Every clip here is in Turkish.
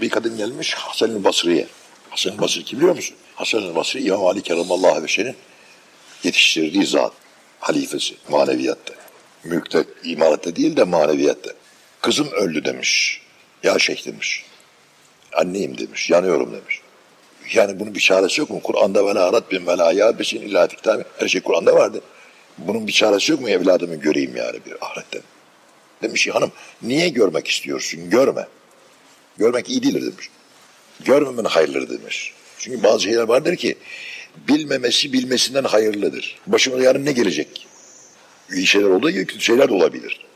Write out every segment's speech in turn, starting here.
Bir kadın gelmiş Hasan-ı Basri'ye. Hasan-ı Basri kim biliyor musun? Hasan-ı Basri İmam Ali Keramallahu Veşe'nin yetiştirdiği zat. Halifesi maneviyatta. Mülkte, imaratta değil de maneviyatta. Kızım öldü demiş. Ya şeyh demiş. Anneyim demiş. Yanıyorum demiş. Yani bunun bir çaresi yok mu? Kur'an'da ve arat bin ve la yâbesin illa fiktâmi. Her şey Kur'an'da vardı. Bunun bir çaresi yok mu evladımı göreyim yani bir ahiretten? Demiş ki hanım niye görmek istiyorsun? Görme. Görmek iyi değildir demiş. Görmemen hayırlıdır demiş. Çünkü bazı şeyler vardır ki bilmemesi bilmesinden hayırlıdır. Başımıza yarın ne gelecek? İyi şeyler olduğu gibi kötü şeyler de olabilir.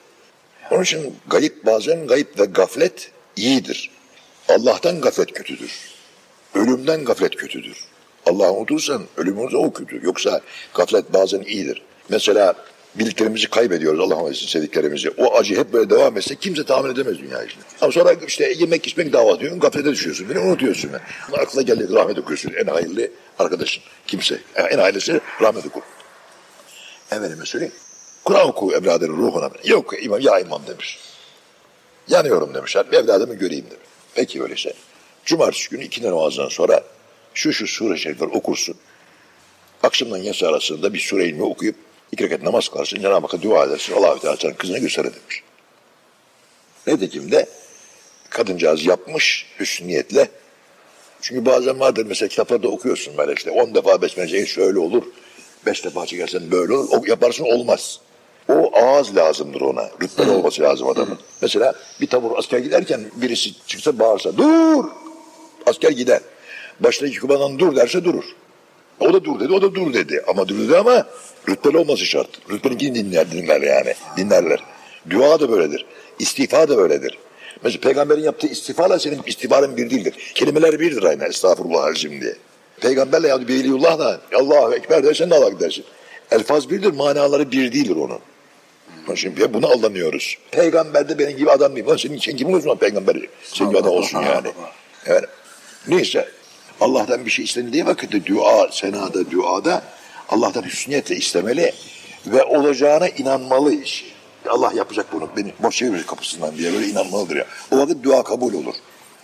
Onun için gayip bazen gayip ve gaflet iyidir. Allah'tan gaflet kötüdür. Ölümden gaflet kötüdür. Allah'ı unutursan ölümümüz o kötü. Yoksa gaflet bazen iyidir. Mesela bildiklerimizi kaybediyoruz Allah'ın izniyle sevdiklerimizi. O acı hep böyle devam etse kimse tahmin edemez dünya işini. Ama sonra işte yemek içmek dava diyorsun, gaflete düşüyorsun. Beni unutuyorsun. Yani. Aklına geldi rahmet okuyorsun. En hayırlı arkadaşın kimse. En hayırlısı rahmet okur. Efendime söyleyeyim. Kur'an oku evladının ruhuna. Yok imam, ya imam demiş. Yanıyorum demişler. Evladımı göreyim demiş. Peki öyleyse. Cumartesi günü iki namazdan sonra şu şu sure şerifler okursun. Akşamdan yatsı arasında bir sure ilmi okuyup iki rekat namaz kılarsın. Cenab-ı Hakk'a dua edersin. Allah-u Teala sana kızına gösterir demiş. Nitekim de kadıncağız yapmış hüsnü niyetle. Çünkü bazen vardır mesela kitaplarda okuyorsun böyle işte on defa besmele çekin şöyle olur. Beş defa çekersen böyle olur. O yaparsın olmaz. O ağız lazımdır ona. Rütbeli olması lazım adamın. Mesela bir tabur asker giderken birisi çıksa bağırsa dur! Asker gider. Baştaki kumandan dur derse durur. O da dur dedi, o da dur dedi. Ama dur dedi ama rütbeli olması şart. Rütbeninkini dinler, dinler yani. Dinlerler. Dua da böyledir. İstiğfa da böyledir. Mesela peygamberin yaptığı istiğfarla senin istiğfarın bir değildir. Kelimeler birdir aynı. Estağfurullah diye. Peygamberle ya Beyliyullah da Allahu Ekber dersen de Allah dersin. Elfaz birdir, manaları bir değildir onun. Şimdi bunu anlamıyoruz. Peygamber de benim gibi adam değil. Lan senin için kim olsun peygamber? Senin gibi adam olsun yani. yani. Neyse. Allah'tan bir şey istenildiği vakitte dua, senada, duada Allah'tan hüsniyetle istemeli ve olacağına inanmalı iş. Allah yapacak bunu, beni boş çevirir kapısından diye böyle inanmalıdır ya. O vakit dua kabul olur.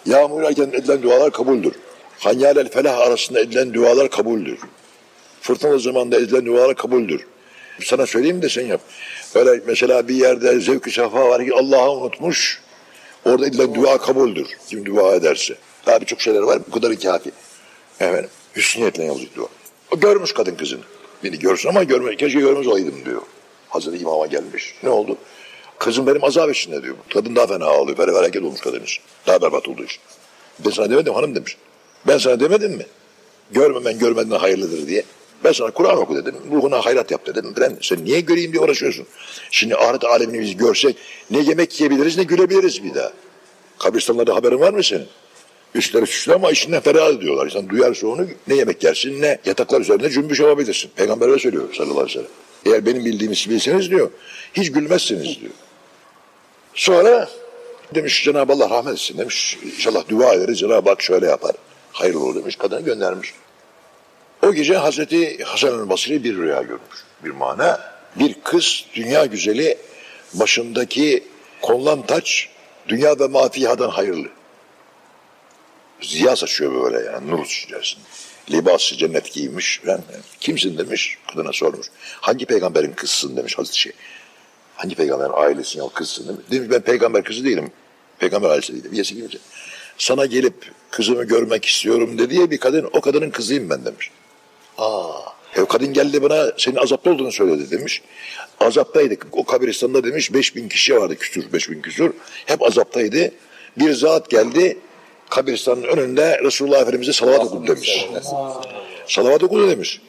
Yağmur yağarken edilen dualar kabuldür. Hanyal el felah arasında edilen dualar kabuldür. Fırtınalı zamanda edilen dualar kabuldür. Sana söyleyeyim de sen yap. Öyle mesela bir yerde zevk-i safa var ki Allah'ı unutmuş. Orada edilen dua kabuldür. Kim dua ederse. Daha birçok şeyler var. Bu kadarı kafi. Efendim. Hüsniyetle yazıyor dua. O görmüş kadın kızını. Beni görsün ama görme, keşke görmez olaydım diyor. Hazreti imama gelmiş. Ne oldu? Kızım benim azap içinde diyor. Kadın daha fena ağlıyor. Böyle hareket olmuş kadınız. Daha berbat olduğu için. Ben sana demedim hanım demiş. Ben sana demedim mi? Görmemen görmeden hayırlıdır diye. Ben sana Kur'an oku dedim. Ruhuna hayrat yap dedim. Ben sen niye göreyim diye uğraşıyorsun. Şimdi ahiret alemini biz görsek ne yemek yiyebiliriz ne gülebiliriz bir daha. Kabristanlarda haberin var mı senin? Üstleri süslü ama içinden ferah ediyorlar. İnsan duyarsa onu ne yemek yersin ne yataklar üzerinde cümbüş olabilirsin. Peygamber öyle söylüyor sallallahu aleyhi ve sellem. Eğer benim bildiğimi bilseniz diyor hiç gülmezsiniz diyor. Sonra demiş Cenab-ı Allah rahmet etsin demiş. İnşallah dua ederiz Cenab-ı Hak şöyle yapar. Hayırlı olur demiş. Kadını göndermiş. O gece Hazreti Hasan Basri bir rüya görmüş. Bir mana. Bir kız dünya güzeli başındaki konulan taç dünya ve mafiyadan hayırlı. Ziya saçıyor böyle yani nur içerisinde. Libası cennet giymiş. Ben, kimsin demiş kadına sormuş. Hangi peygamberin kızsın demiş Hazreti şey. Hangi peygamberin ailesinin kızsın demiş. Demiş ben peygamber kızı değilim. Peygamber ailesi değilim. Yesi kimse. Sana gelip kızımı görmek istiyorum dediği bir kadın o kadının kızıyım ben demiş. Aa, e, kadın geldi bana senin azapta olduğunu söyledi demiş. Azaptaydık. O kabristan'da demiş 5000 kişi vardı küsür 5000 küsür. Hep azaptaydı. Bir zat geldi kabristanın önünde Resulullah Efendimiz'e salavat okudu demiş. Salavat okudu demiş.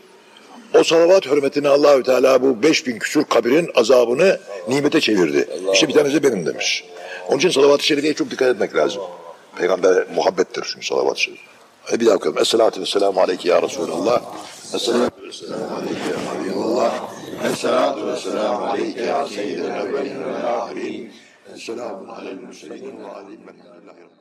O salavat hürmetine Allahü Teala bu 5000 küsur kabirin azabını nimete çevirdi. İşte bir tanesi benim demiş. Onun için salavat-ı şerifeye çok dikkat etmek lazım. Peygamber muhabbettir çünkü salavat-ı şerif. Hadi bir daha bakalım. Esselatu vesselamu aleyke ya Resulallah. Esselatu vesselamu aleyke ya Habibullah. Esselatu vesselamu aleyke ya seyyidel evvelin ve ahirin. Esselamun alel mürselin ve alim velhamdülillahi